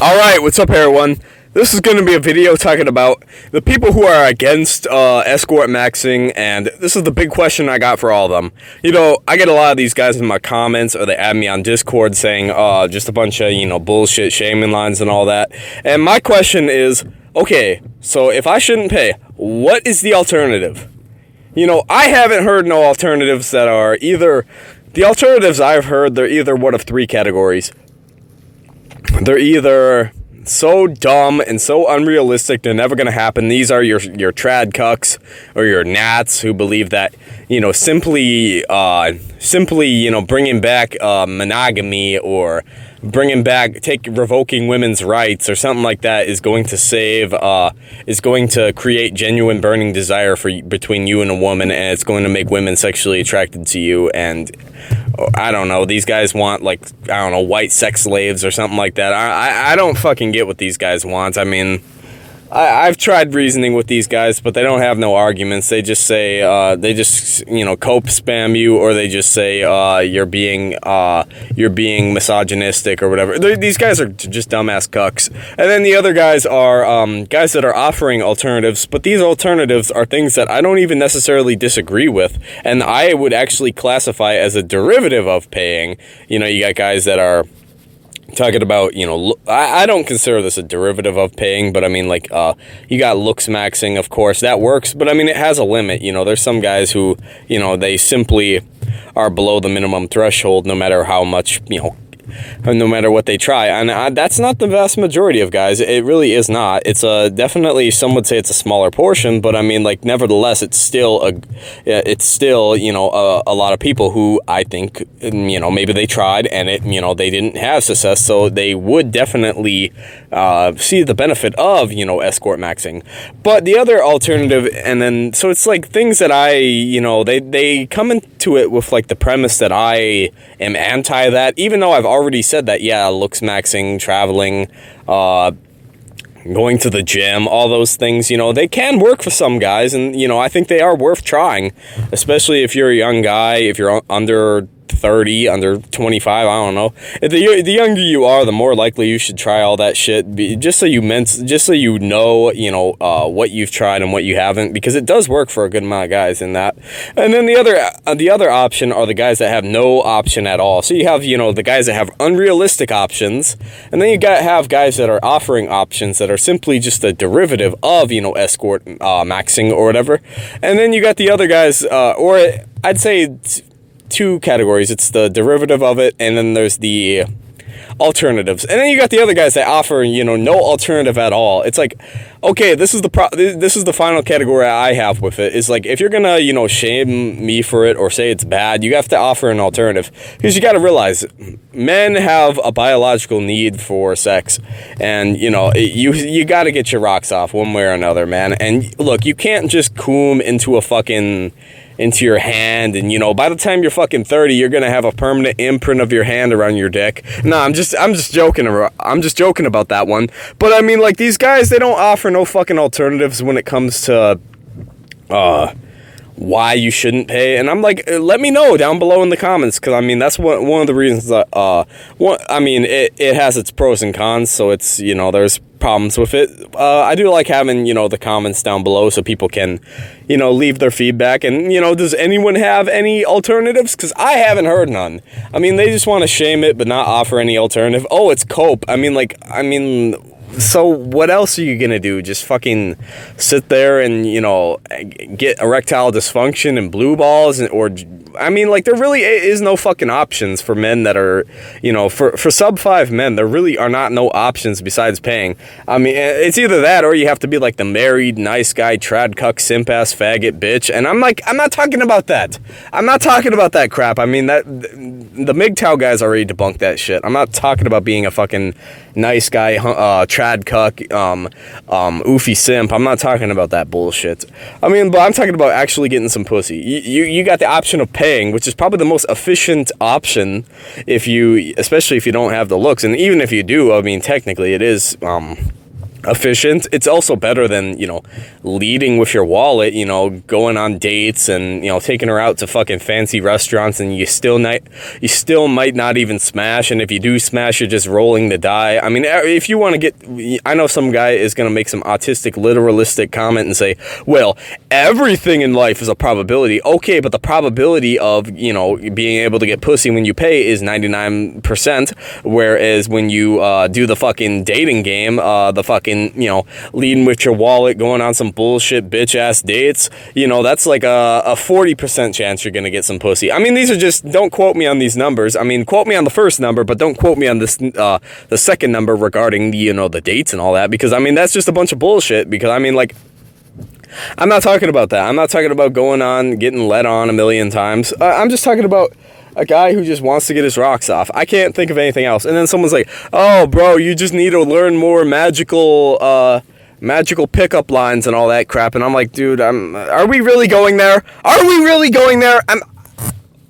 Alright, what's up everyone? This is going to be a video talking about the people who are against uh, escort maxing, and this is the big question I got for all of them. You know, I get a lot of these guys in my comments, or they add me on Discord saying uh, just a bunch of, you know, bullshit shaming lines and all that. And my question is, okay, so if I shouldn't pay, what is the alternative? You know, I haven't heard no alternatives that are either... The alternatives I've heard, they're either one of three categories they're either so dumb and so unrealistic they're never going to happen. These are your your trad cucks or your nats who believe that, you know, simply uh, simply, you know, bringing back uh, monogamy or bringing back take revoking women's rights or something like that is going to save uh, is going to create genuine burning desire for between you and a woman and it's going to make women sexually attracted to you and I don't know. These guys want like I don't know white sex slaves or something like that. I I, I don't fucking get what these guys want. I mean, I, have tried reasoning with these guys, but they don't have no arguments. They just say, uh, they just, you know, cope spam you, or they just say, uh, you're being, uh, you're being misogynistic or whatever. They're, these guys are just dumbass cucks. And then the other guys are, um, guys that are offering alternatives, but these alternatives are things that I don't even necessarily disagree with, and I would actually classify as a derivative of paying. You know, you got guys that are, talking about, you know, I, I don't consider this a derivative of paying, but I mean, like, uh, you got looks maxing, of course, that works, but I mean, it has a limit, you know, there's some guys who, you know, they simply are below the minimum threshold no matter how much, you know, no matter what they try. And uh, that's not the vast majority of guys. It really is not. It's a definitely some would say it's a smaller portion, but I mean, like nevertheless, it's still a, it's still you know a, a lot of people who I think you know maybe they tried and it you know they didn't have success, so they would definitely uh, see the benefit of you know escort maxing. But the other alternative, and then so it's like things that I you know they they come into it with like the premise that I am anti that, even though I've already said that, yeah, looks maxing, traveling, uh, going to the gym, all those things, you know, they can work for some guys. And, you know, I think they are worth trying, especially if you're a young guy, if you're under 30, under 25, I don't know. The, the younger you are, the more likely you should try all that shit, be, just so you meant, just so you know, you know, uh, what you've tried and what you haven't, because it does work for a good amount of guys in that. And then the other, uh, the other option are the guys that have no option at all. So you have, you know, the guys that have unrealistic options, and then you got have guys that are offering options that are simply just a derivative of, you know, escort uh, maxing or whatever. And then you got the other guys, uh, or I'd say two categories. It's the derivative of it, and then there's the alternatives. And then you got the other guys that offer, you know, no alternative at all. It's like, okay, this is the pro this is the final category I have with it. Is like if you're gonna, you know, shame me for it or say it's bad, you have to offer an alternative because you got to realize men have a biological need for sex, and you know, you you got to get your rocks off one way or another, man. And look, you can't just coom into a fucking into your hand and you know by the time you're fucking 30 you're gonna have a permanent imprint of your hand around your dick. No i'm just i'm just joking i'm just joking about that one. But i mean like these guys they don't offer no fucking alternatives when it comes to uh why you shouldn't pay and i'm like uh, let me know down below in the comments because i mean that's one, one of the reasons that uh one i mean it, it has its pros and cons so it's you know there's problems with it. Uh, I do like having, you know, the comments down below so people can, you know, leave their feedback. And, you know, does anyone have any alternatives? Because I haven't heard none. I mean, they just want to shame it but not offer any alternative. Oh, it's cope. I mean, like, I mean, so what else are you gonna do? Just fucking sit there and you know get erectile dysfunction and blue balls, and, or I mean, like there really is no fucking options for men that are, you know, for for sub five men, there really are not no options besides paying. I mean, it's either that or you have to be like the married nice guy trad cuck simp ass faggot bitch, and I'm like, I'm not talking about that. I'm not talking about that crap. I mean that the MGTOW guys already debunked that shit. I'm not talking about being a fucking nice guy, uh, trad cuck, um, um, oofy simp. I'm not talking about that bullshit. I mean, but I'm talking about actually getting some pussy. You, you, you got the option of paying, which is probably the most efficient option if you, especially if you don't have the looks. And even if you do, I mean, technically it is, um, efficient. It's also better than, you know, leading with your wallet, you know, going on dates and, you know, taking her out to fucking fancy restaurants and you still not you still might not even smash and if you do smash you're just rolling the die. I mean, if you want to get I know some guy is going to make some autistic literalistic comment and say, "Well, everything in life is a probability." Okay, but the probability of, you know, being able to get pussy when you pay is 99%, whereas when you uh, do the fucking dating game, uh, the fucking you know, leading with your wallet, going on some bullshit bitch ass dates, you know, that's like a, a 40% chance you're going to get some pussy. I mean, these are just, don't quote me on these numbers. I mean, quote me on the first number, but don't quote me on this, uh, the second number regarding, you know, the dates and all that, because I mean, that's just a bunch of bullshit, because I mean, like, I'm not talking about that. I'm not talking about going on, getting led on a million times. Uh, I'm just talking about a guy who just wants to get his rocks off. I can't think of anything else. And then someone's like, "Oh, bro, you just need to learn more magical uh magical pickup lines and all that crap." And I'm like, "Dude, I'm are we really going there? Are we really going there?" I'm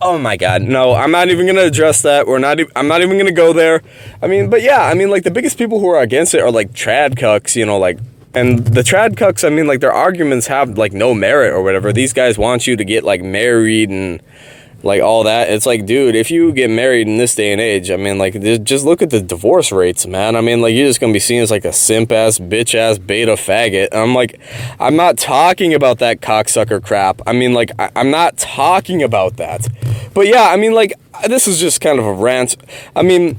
Oh my god. No, I'm not even going to address that. We're not I'm not even going to go there. I mean, but yeah, I mean like the biggest people who are against it are like trad cucks, you know, like and the trad cucks, I mean, like their arguments have like no merit or whatever. These guys want you to get like married and like all that. It's like, dude, if you get married in this day and age, I mean, like, just look at the divorce rates, man. I mean, like, you're just gonna be seen as like a simp ass, bitch ass, beta faggot. I'm like, I'm not talking about that cocksucker crap. I mean, like, I, I'm not talking about that. But yeah, I mean, like, this is just kind of a rant. I mean,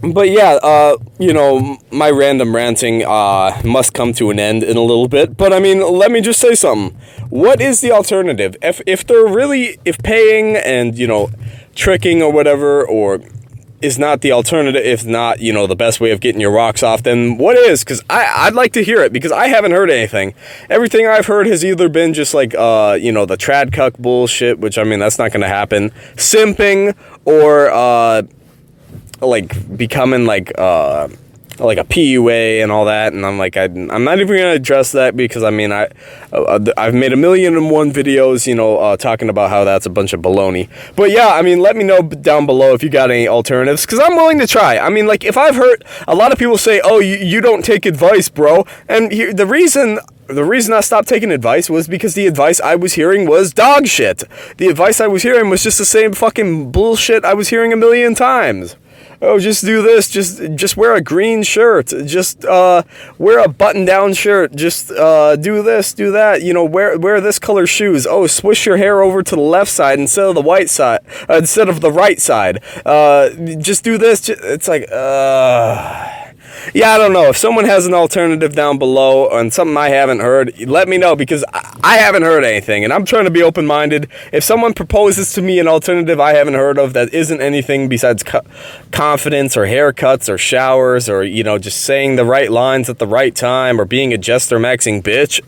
but yeah, uh, you know, my random ranting uh, must come to an end in a little bit. But I mean, let me just say something. What is the alternative? If if they're really if paying and you know tricking or whatever or is not the alternative, if not you know the best way of getting your rocks off, then what is? Because I I'd like to hear it because I haven't heard anything. Everything I've heard has either been just like uh you know the trad cuck bullshit, which I mean that's not going to happen, simping or uh like becoming like uh like a PUA and all that, and I'm like, I, I'm not even gonna address that because I mean, I, uh, I've made a million and one videos, you know, uh, talking about how that's a bunch of baloney. But yeah, I mean, let me know down below if you got any alternatives because I'm willing to try. I mean, like if I've heard a lot of people say, oh, you, you don't take advice, bro, and he, the reason the reason I stopped taking advice was because the advice I was hearing was dog shit. The advice I was hearing was just the same fucking bullshit I was hearing a million times oh, just do this, just just wear a green shirt, just uh, wear a button-down shirt, just uh, do this, do that, you know, wear wear this color shoes. Oh, swish your hair over to the left side instead of the white side, uh, instead of the right side. Uh, just do this. It's like, uh yeah, I don't know. If someone has an alternative down below and something I haven't heard, let me know because I haven't heard anything and I'm trying to be open minded. If someone proposes to me an alternative I haven't heard of that isn't anything besides co confidence or haircuts or showers or, you know, just saying the right lines at the right time or being a jester maxing bitch,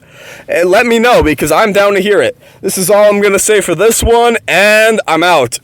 eh, let me know because I'm down to hear it. This is all I'm going to say for this one and I'm out.